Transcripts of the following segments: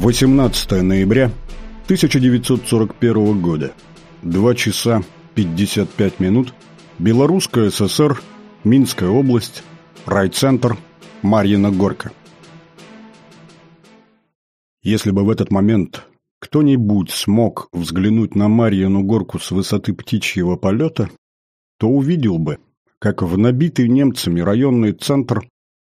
18 ноября 1941 года. 2 часа 55 минут. Белорусская ССР, Минская область, райцентр, Марьина Горка. Если бы в этот момент кто-нибудь смог взглянуть на Марьину Горку с высоты птичьего полета, то увидел бы, как в набитый немцами районный центр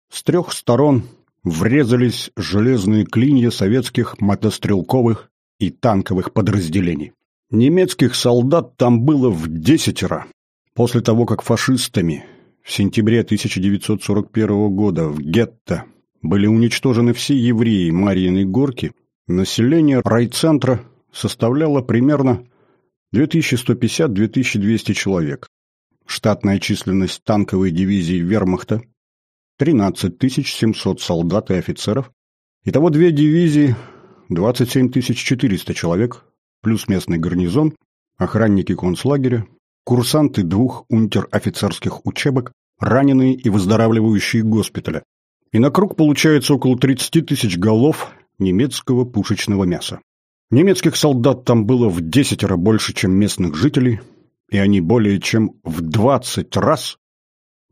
с трех сторон врезались железные клинья советских мотострелковых и танковых подразделений. Немецких солдат там было в десятеро. После того, как фашистами в сентябре 1941 года в гетто были уничтожены все евреи Марьиной Горки, население райцентра составляло примерно 2150-2200 человек. Штатная численность танковой дивизии вермахта 13 700 солдат и офицеров. Итого две дивизии, 27 400 человек, плюс местный гарнизон, охранники концлагеря, курсанты двух унтер-офицерских учебок, раненые и выздоравливающие госпиталя. И на круг получается около 30 тысяч голов немецкого пушечного мяса. Немецких солдат там было в десятеро больше, чем местных жителей, и они более чем в 20 раз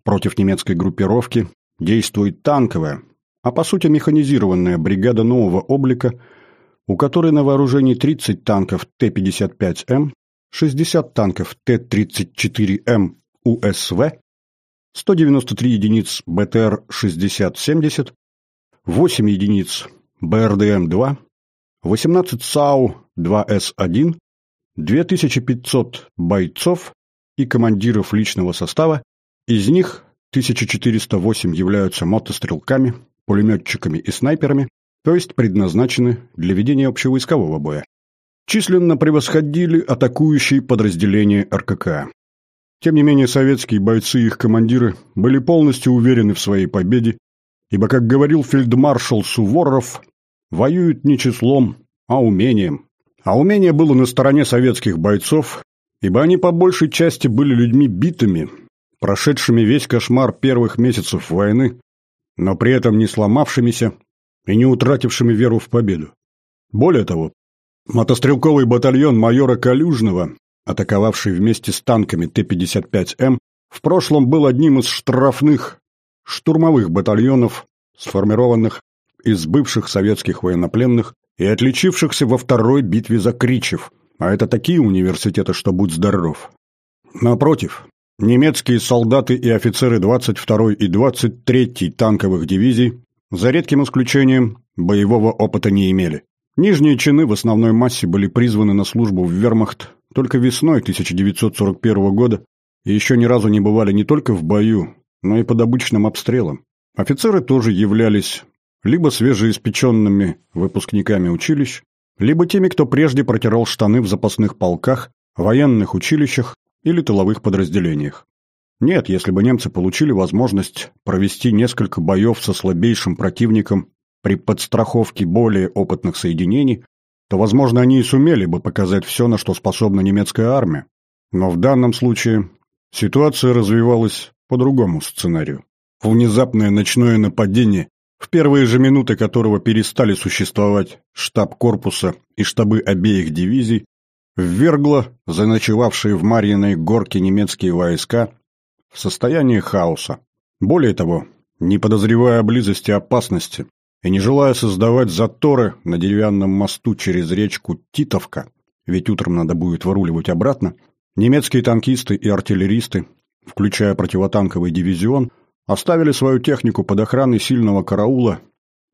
против немецкой группировки действует танковая, а по сути механизированная бригада нового облика, у которой на вооружении 30 танков Т-55М, 60 танков Т-34М УСВ, 193 единиц БТР-6070, 8 единиц БРДМ-2, 18 САУ-2С1, 2500 бойцов и командиров личного состава, из них 1408 являются мотострелками, пулеметчиками и снайперами, то есть предназначены для ведения общевойскового боя. Численно превосходили атакующие подразделения РКК. Тем не менее, советские бойцы и их командиры были полностью уверены в своей победе, ибо, как говорил фельдмаршал Суворов, воюют не числом, а умением. А умение было на стороне советских бойцов, ибо они по большей части были людьми битыми, прошедшими весь кошмар первых месяцев войны, но при этом не сломавшимися и не утратившими веру в победу. Более того, мотострелковый батальон майора Калюжного, атаковавший вместе с танками Т-55М, в прошлом был одним из штрафных штурмовых батальонов, сформированных из бывших советских военнопленных и отличившихся во второй битве за Кричев, а это такие университеты, что будь здоров. Напротив, Немецкие солдаты и офицеры 22-й и 23-й танковых дивизий, за редким исключением, боевого опыта не имели. Нижние чины в основной массе были призваны на службу в вермахт только весной 1941 года и еще ни разу не бывали не только в бою, но и под обычным обстрелом. Офицеры тоже являлись либо свежеиспеченными выпускниками училищ, либо теми, кто прежде протирал штаны в запасных полках, военных училищах или тыловых подразделениях. Нет, если бы немцы получили возможность провести несколько боев со слабейшим противником при подстраховке более опытных соединений, то, возможно, они и сумели бы показать все, на что способна немецкая армия. Но в данном случае ситуация развивалась по другому сценарию. Внезапное ночное нападение, в первые же минуты которого перестали существовать штаб корпуса и штабы обеих дивизий, ввергло заночевавшие в Марьиной горке немецкие войска в состояние хаоса. Более того, не подозревая о близости опасности и не желая создавать заторы на деревянном мосту через речку Титовка, ведь утром надо будет выруливать обратно, немецкие танкисты и артиллеристы, включая противотанковый дивизион, оставили свою технику под охраной сильного караула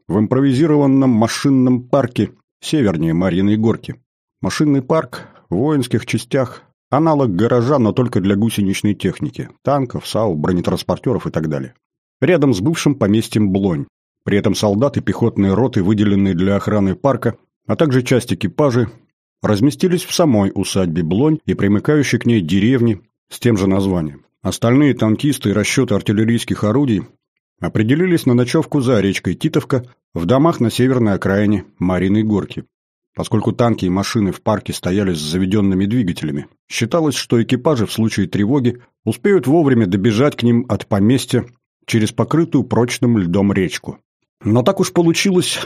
в импровизированном машинном парке севернее Марьиной горки. Машинный парк воинских частях – аналог гаража, но только для гусеничной техники – танков, САУ, бронетранспортеров и так далее. Рядом с бывшим поместьем Блонь. При этом солдаты пехотные роты, выделенные для охраны парка, а также часть экипажей, разместились в самой усадьбе Блонь и примыкающей к ней деревне с тем же названием. Остальные танкисты и расчеты артиллерийских орудий определились на ночевку за речкой Титовка в домах на северной окраине Мариной Горки. Поскольку танки и машины в парке стояли с заведенными двигателями, считалось, что экипажи в случае тревоги успеют вовремя добежать к ним от поместья через покрытую прочным льдом речку. Но так уж получилось,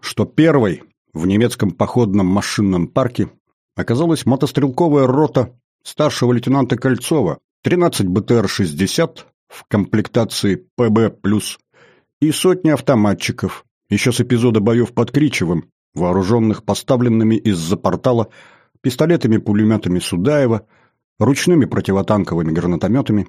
что первой в немецком походном машинном парке оказалась мотострелковая рота старшего лейтенанта Кольцова, 13 БТР-60 в комплектации ПБ+, и сотни автоматчиков, еще с эпизода боев под Кричевым, вооруженных поставленными из-за портала пистолетами-пулеметами Судаева, ручными противотанковыми гранатометами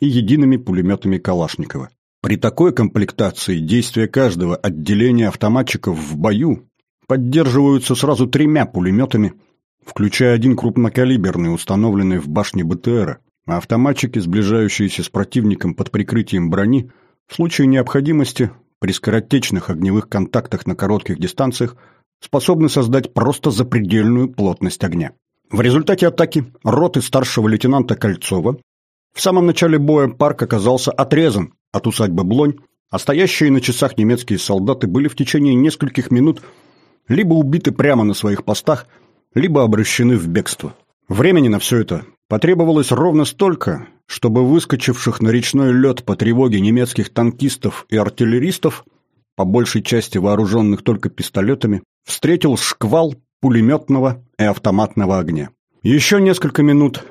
и едиными пулеметами Калашникова. При такой комплектации действия каждого отделения автоматчиков в бою поддерживаются сразу тремя пулеметами, включая один крупнокалиберный, установленный в башне БТРа, а автоматчики, сближающиеся с противником под прикрытием брони, в случае необходимости при скоротечных огневых контактах на коротких дистанциях способны создать просто запредельную плотность огня. В результате атаки роты старшего лейтенанта Кольцова в самом начале боя парк оказался отрезан от усадьбы Блонь, а стоящие на часах немецкие солдаты были в течение нескольких минут либо убиты прямо на своих постах, либо обращены в бегство. Времени на все это потребовалось ровно столько, чтобы выскочивших на речной лед по тревоге немецких танкистов и артиллеристов, по большей части вооруженных только пистолетами, встретил шквал пулеметного и автоматного огня. Еще несколько минут,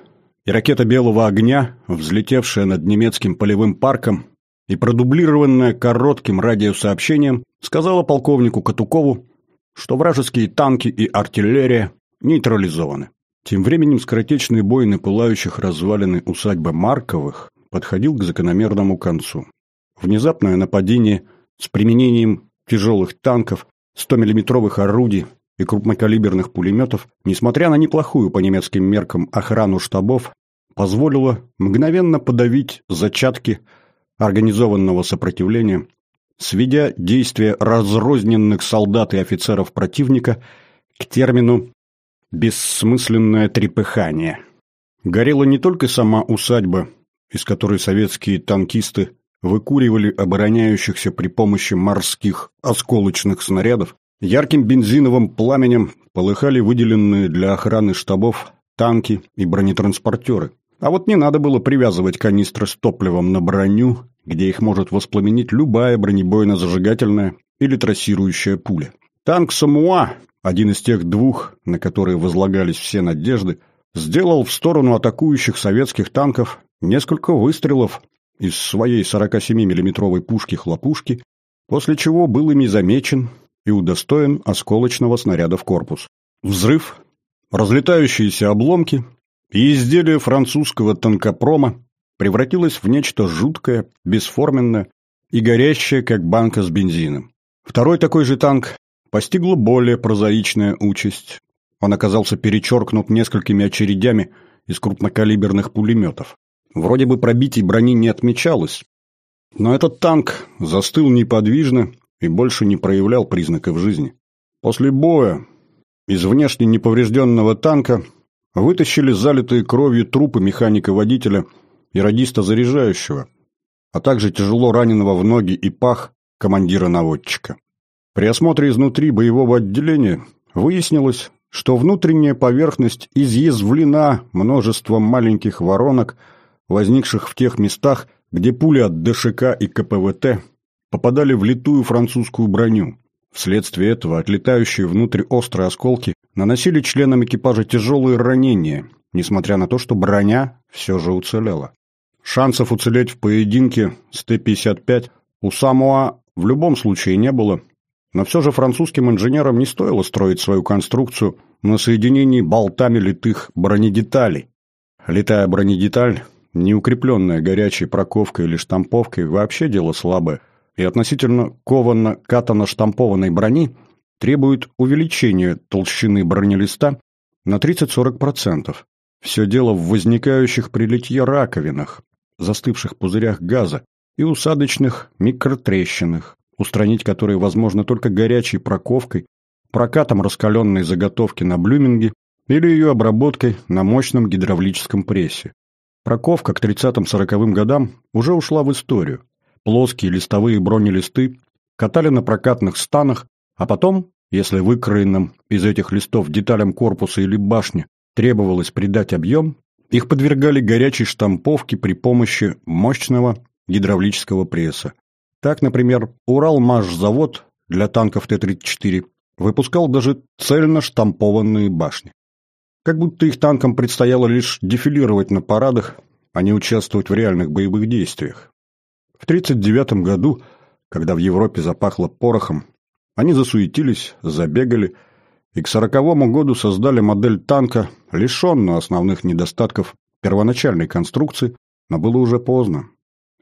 и ракета белого огня, взлетевшая над немецким полевым парком и продублированная коротким радиосообщением, сказала полковнику Катукову, что вражеские танки и артиллерия нейтрализованы. Тем временем скоротечный бой на пылающих развалины усадьбы Марковых подходил к закономерному концу. Внезапное нападение с применением тяжелых танков, 100-миллиметровых орудий и крупнокалиберных пулеметов, несмотря на неплохую по немецким меркам охрану штабов, позволило мгновенно подавить зачатки организованного сопротивления сведя действия разрозненных солдат и офицеров противника к термину «бессмысленное трепыхание». Горела не только сама усадьба, из которой советские танкисты выкуривали обороняющихся при помощи морских осколочных снарядов, ярким бензиновым пламенем полыхали выделенные для охраны штабов танки и бронетранспортеры. А вот не надо было привязывать канистры с топливом на броню где их может воспламенить любая бронебойно-зажигательная или трассирующая пуля. Танк «Самуа», один из тех двух, на которые возлагались все надежды, сделал в сторону атакующих советских танков несколько выстрелов из своей 47 миллиметровой пушки-хлопушки, после чего был ими замечен и удостоен осколочного снаряда в корпус. Взрыв, разлетающиеся обломки и изделия французского танкопрома превратилась в нечто жуткое, бесформенное и горящее, как банка с бензином. Второй такой же танк постигла более прозаичная участь. Он оказался перечеркнут несколькими очередями из крупнокалиберных пулеметов. Вроде бы пробитий брони не отмечалось, но этот танк застыл неподвижно и больше не проявлял признаков жизни. После боя из внешне неповрежденного танка вытащили залитые кровью трупы механика-водителя и радиста-заряжающего, а также тяжело раненого в ноги и пах командира-наводчика. При осмотре изнутри боевого отделения выяснилось, что внутренняя поверхность изъязвлена множеством маленьких воронок, возникших в тех местах, где пули от ДШК и КПВТ попадали в литую французскую броню. Вследствие этого отлетающие внутрь острые осколки наносили членам экипажа тяжелые ранения, несмотря на то, что броня все же уцелела. Шансов уцелеть в поединке с Т-55 у Самуа в любом случае не было, но все же французским инженерам не стоило строить свою конструкцию на соединении болтами литых бронедеталей. Литая бронедеталь, не укрепленная горячей проковкой или штамповкой, вообще дело слабое, и относительно кованно-катано-штампованной брони требует увеличения толщины бронелиста на 30-40%. Все дело в возникающих при литье раковинах, застывших пузырях газа и усадочных микротрещинах, устранить которые возможно только горячей проковкой, прокатом раскаленной заготовки на блюминге или ее обработкой на мощном гидравлическом прессе. Проковка к 30-40 годам уже ушла в историю. Плоские листовые бронелисты катали на прокатных станах, а потом, если выкроенным из этих листов деталям корпуса или башни требовалось придать объем, их подвергали горячей штамповке при помощи мощного гидравлического пресса. Так, например, Уралмашзавод для танков Т-34 выпускал даже цельно штампованные башни. Как будто их танкам предстояло лишь дефилировать на парадах, а не участвовать в реальных боевых действиях. В 1939 году, когда в Европе запахло порохом, они засуетились, забегали, и к 1940 году создали модель танка, лишенную основных недостатков первоначальной конструкции, но было уже поздно.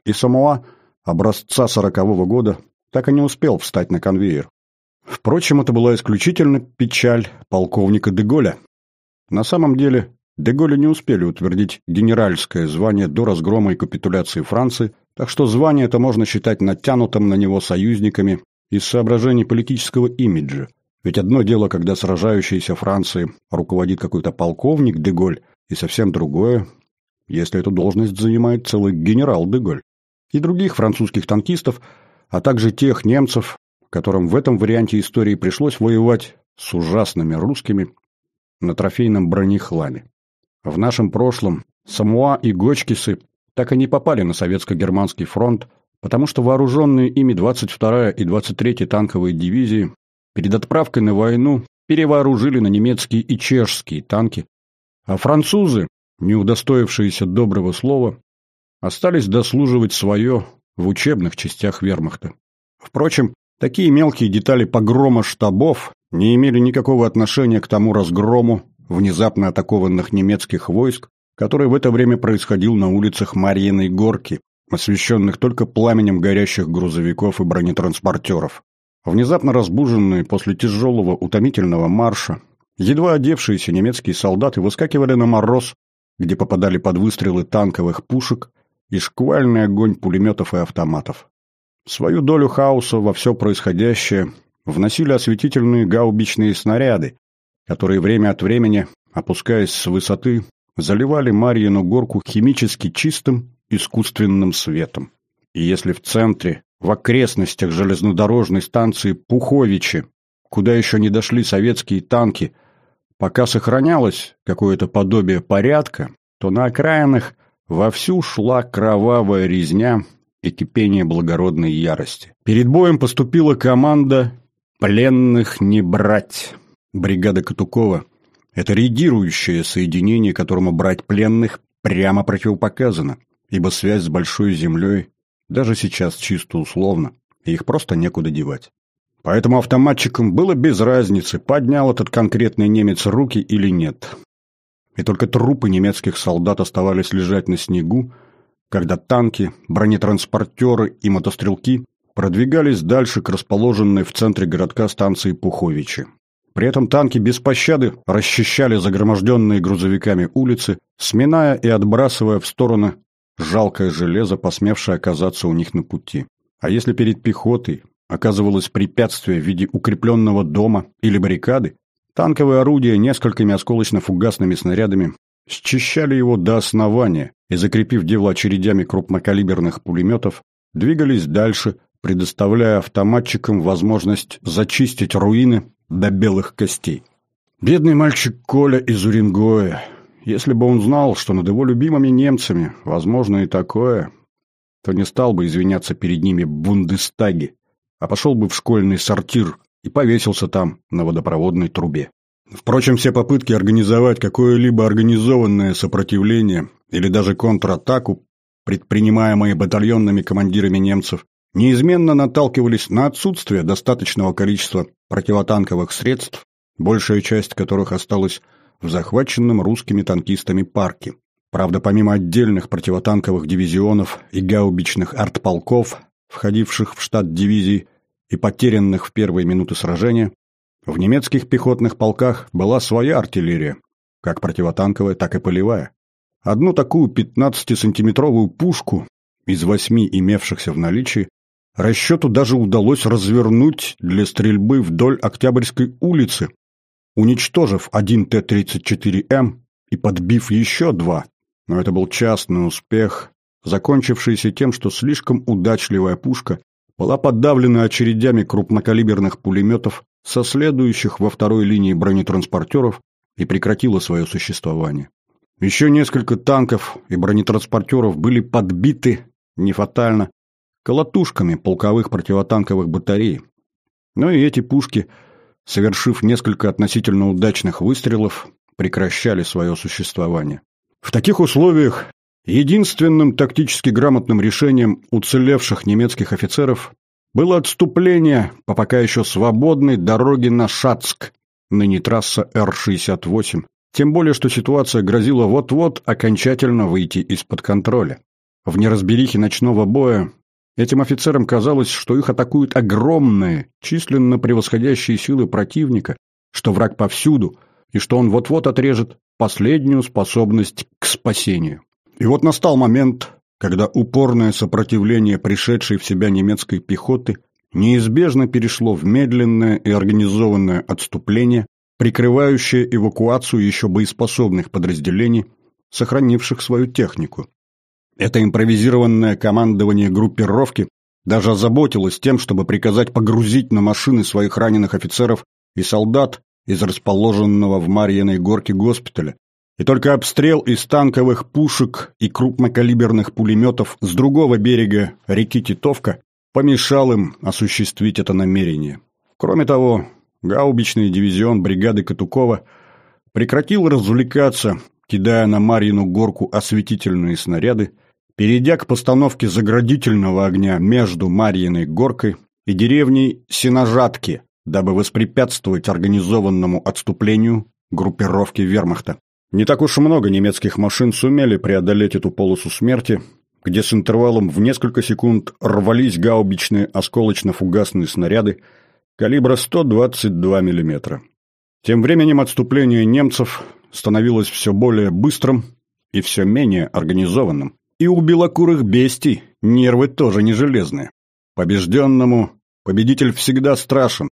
И Самуа образца 1940 года так и не успел встать на конвейер. Впрочем, это была исключительно печаль полковника Деголя. На самом деле, Деголя не успели утвердить генеральское звание до разгрома и капитуляции Франции, так что звание это можно считать натянутым на него союзниками из соображений политического имиджа. Ведь одно дело, когда сражающейся Франции руководит какой-то полковник Деголь, и совсем другое, если эту должность занимает целый генерал Деголь. И других французских танкистов, а также тех немцев, которым в этом варианте истории пришлось воевать с ужасными русскими на трофейном бронехламе. В нашем прошлом Самуа и Гочкисы так и не попали на советско-германский фронт, потому что вооруженные ими 22-я и 23-я танковые дивизии перед отправкой на войну перевооружили на немецкие и чешские танки, а французы, не удостоившиеся доброго слова, остались дослуживать свое в учебных частях вермахта. Впрочем, Такие мелкие детали погрома штабов не имели никакого отношения к тому разгрому внезапно атакованных немецких войск, который в это время происходил на улицах Марьиной Горки, освещенных только пламенем горящих грузовиков и бронетранспортеров. Внезапно разбуженные после тяжелого утомительного марша, едва одевшиеся немецкие солдаты выскакивали на мороз, где попадали под выстрелы танковых пушек и шквальный огонь пулеметов и автоматов. Свою долю хаоса во все происходящее вносили осветительные гаубичные снаряды, которые время от времени, опускаясь с высоты, заливали Марьину горку химически чистым искусственным светом. И если в центре, в окрестностях железнодорожной станции Пуховичи, куда еще не дошли советские танки, пока сохранялось какое-то подобие порядка, то на окраинах вовсю шла кровавая резня и кипение благородной ярости. Перед боем поступила команда «Пленных не брать». Бригада Катукова – это реагирующее соединение, которому брать пленных прямо противопоказано, ибо связь с Большой Землей даже сейчас чисто условно, и их просто некуда девать. Поэтому автоматчикам было без разницы, поднял этот конкретный немец руки или нет. И только трупы немецких солдат оставались лежать на снегу, когда танки, бронетранспортеры и мотострелки продвигались дальше к расположенной в центре городка станции Пуховичи. При этом танки без пощады расчищали загроможденные грузовиками улицы, сминая и отбрасывая в стороны жалкое железо, посмевшее оказаться у них на пути. А если перед пехотой оказывалось препятствие в виде укрепленного дома или баррикады, танковые орудия несколькими осколочно-фугасными снарядами счищали его до основания и, закрепив дело очередями крупнокалиберных пулеметов, двигались дальше, предоставляя автоматчикам возможность зачистить руины до белых костей. Бедный мальчик Коля из Уренгоя. Если бы он знал, что над его любимыми немцами возможно и такое, то не стал бы извиняться перед ними в Бундестаге, а пошел бы в школьный сортир и повесился там на водопроводной трубе. Впрочем, все попытки организовать какое-либо организованное сопротивление или даже контратаку, предпринимаемые батальонными командирами немцев, неизменно наталкивались на отсутствие достаточного количества противотанковых средств, большая часть которых осталась в захваченном русскими танкистами парке. Правда, помимо отдельных противотанковых дивизионов и гаубичных артполков, входивших в штат дивизий и потерянных в первые минуты сражения, в немецких пехотных полках была своя артиллерия, как противотанковая, так и полевая. Одну такую 15-сантиметровую пушку из восьми имевшихся в наличии расчету даже удалось развернуть для стрельбы вдоль Октябрьской улицы, уничтожив один Т-34М и подбив еще два. Но это был частный успех, закончившийся тем, что слишком удачливая пушка была подавлена очередями крупнокалиберных пулеметов со следующих во второй линии бронетранспортеров и прекратила свое существование. Еще несколько танков и бронетранспортеров были подбиты, не фатально, колотушками полковых противотанковых батарей. Но и эти пушки совершив несколько относительно удачных выстрелов, прекращали свое существование. В таких условиях единственным тактически грамотным решением уцелевших немецких офицеров было отступление по пока еще свободной дороге на Шацк, ныне трасса Р-68, тем более, что ситуация грозила вот-вот окончательно выйти из-под контроля. В неразберихе ночного боя этим офицерам казалось, что их атакуют огромные, численно превосходящие силы противника, что враг повсюду, и что он вот-вот отрежет последнюю способность к спасению. И вот настал момент, когда упорное сопротивление пришедшей в себя немецкой пехоты неизбежно перешло в медленное и организованное отступление, прикрывающее эвакуацию еще боеспособных подразделений, сохранивших свою технику. Это импровизированное командование группировки даже озаботилось тем, чтобы приказать погрузить на машины своих раненых офицеров и солдат из расположенного в Марьиной горке госпиталя, и только обстрел из танковых пушек и крупнокалиберных пулеметов с другого берега реки Титовка помешал им осуществить это намерение. Кроме того, гаубичный дивизион бригады Катукова прекратил развлекаться, кидая на Марьину горку осветительные снаряды, перейдя к постановке заградительного огня между Марьиной горкой и деревней Синожатки, дабы воспрепятствовать организованному отступлению группировки вермахта. Не так уж много немецких машин сумели преодолеть эту полосу смерти, где с интервалом в несколько секунд рвались гаубичные осколочно-фугасные снаряды калибра 122 мм. Тем временем отступление немцев становилось все более быстрым и все менее организованным. И у белокурых бестий нервы тоже не железные. Побежденному победитель всегда страшен.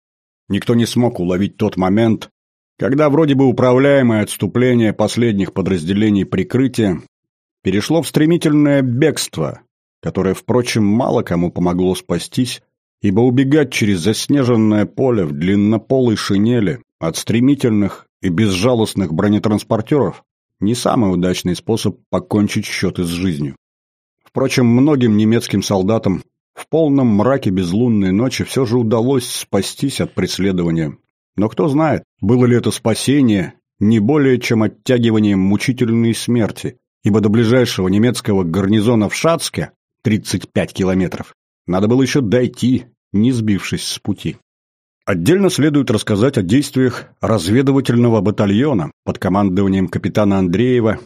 Никто не смог уловить тот момент, когда вроде бы управляемое отступление последних подразделений прикрытия перешло в стремительное бегство, которое, впрочем, мало кому помогло спастись, ибо убегать через заснеженное поле в длиннополой шинели от стремительных и безжалостных бронетранспортеров не самый удачный способ покончить счеты с жизнью. Впрочем, многим немецким солдатам в полном мраке безлунной ночи все же удалось спастись от преследования но кто знает, было ли это спасение не более чем оттягиванием мучительной смерти, ибо до ближайшего немецкого гарнизона в Шацке, 35 километров, надо было еще дойти, не сбившись с пути. Отдельно следует рассказать о действиях разведывательного батальона под командованием капитана Андреева,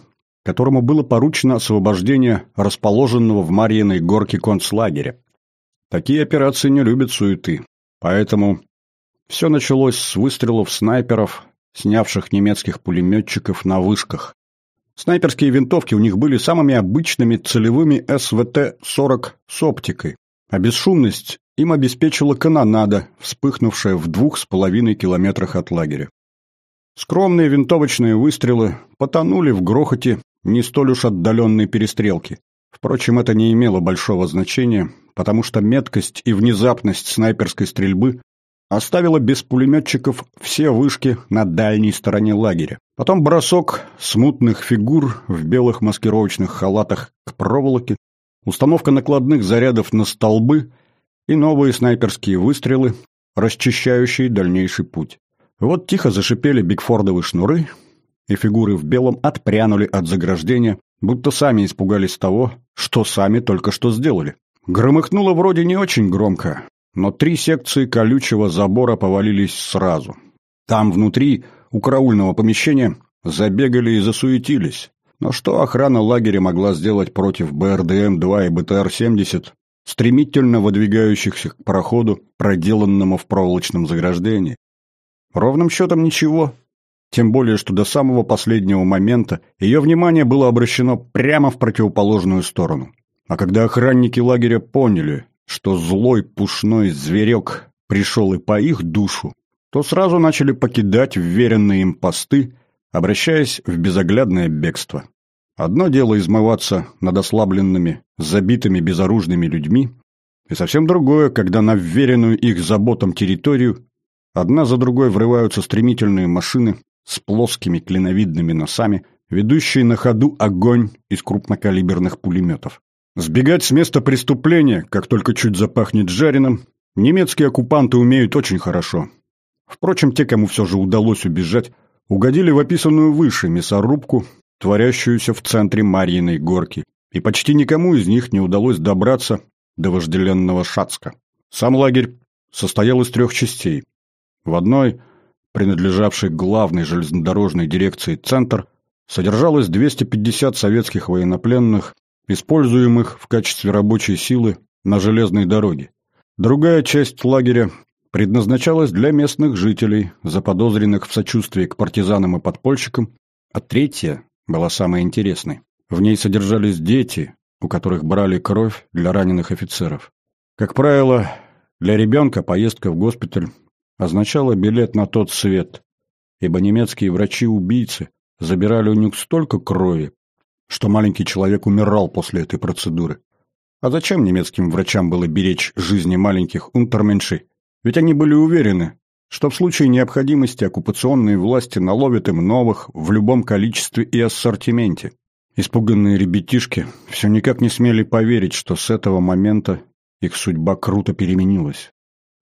которому было поручено освобождение расположенного в Марьиной горке концлагеря. Такие операции не любят суеты, поэтому все началось с выстрелов снайперов, снявших немецких пулеметчиков на вышках. Снайперские винтовки у них были самыми обычными целевыми СВТ-40 с оптикой, а бесшумность им обеспечила канонада, вспыхнувшая в двух с половиной километрах от лагеря. Скромные винтовочные выстрелы потонули в грохоте не столь уж отдаленной перестрелки. Впрочем, это не имело большого значения, потому что меткость и внезапность снайперской стрельбы оставила без пулеметчиков все вышки на дальней стороне лагеря. Потом бросок смутных фигур в белых маскировочных халатах к проволоке, установка накладных зарядов на столбы и новые снайперские выстрелы, расчищающие дальнейший путь. Вот тихо зашипели бигфордовые шнуры, и фигуры в белом отпрянули от заграждения, будто сами испугались того, что сами только что сделали. Громыхнуло вроде не очень громко, но три секции колючего забора повалились сразу. Там внутри, у караульного помещения, забегали и засуетились. Но что охрана лагеря могла сделать против БРДМ-2 и БТР-70, стремительно выдвигающихся к проходу, проделанному в проволочном заграждении? Ровным счетом ничего. Тем более, что до самого последнего момента ее внимание было обращено прямо в противоположную сторону. А когда охранники лагеря поняли, что злой пушной зверек пришел и по их душу, то сразу начали покидать вверенные им посты, обращаясь в безоглядное бегство. Одно дело измываться над ослабленными, забитыми безоружными людьми, и совсем другое, когда на вверенную их заботам территорию одна за другой врываются стремительные машины с плоскими клиновидными носами, ведущие на ходу огонь из крупнокалиберных пулеметов. Сбегать с места преступления, как только чуть запахнет жареным, немецкие оккупанты умеют очень хорошо. Впрочем, те, кому все же удалось убежать, угодили в описанную выше мясорубку, творящуюся в центре Марьиной горки, и почти никому из них не удалось добраться до вожделенного Шацка. Сам лагерь состоял из трех частей. В одной, принадлежавшей главной железнодорожной дирекции «Центр», содержалось 250 советских военнопленных, используемых в качестве рабочей силы на железной дороге. Другая часть лагеря предназначалась для местных жителей, заподозренных в сочувствии к партизанам и подпольщикам, а третья была самой интересной. В ней содержались дети, у которых брали кровь для раненых офицеров. Как правило, для ребенка поездка в госпиталь означала билет на тот свет, ибо немецкие врачи-убийцы забирали у них столько крови, что маленький человек умирал после этой процедуры. А зачем немецким врачам было беречь жизни маленьких унтерменшей? Ведь они были уверены, что в случае необходимости оккупационные власти наловят им новых в любом количестве и ассортименте. Испуганные ребятишки все никак не смели поверить, что с этого момента их судьба круто переменилась.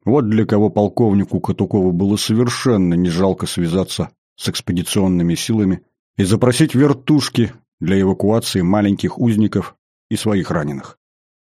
Вот для кого полковнику Катукову было совершенно не жалко связаться с экспедиционными силами и запросить вертушки для эвакуации маленьких узников и своих раненых.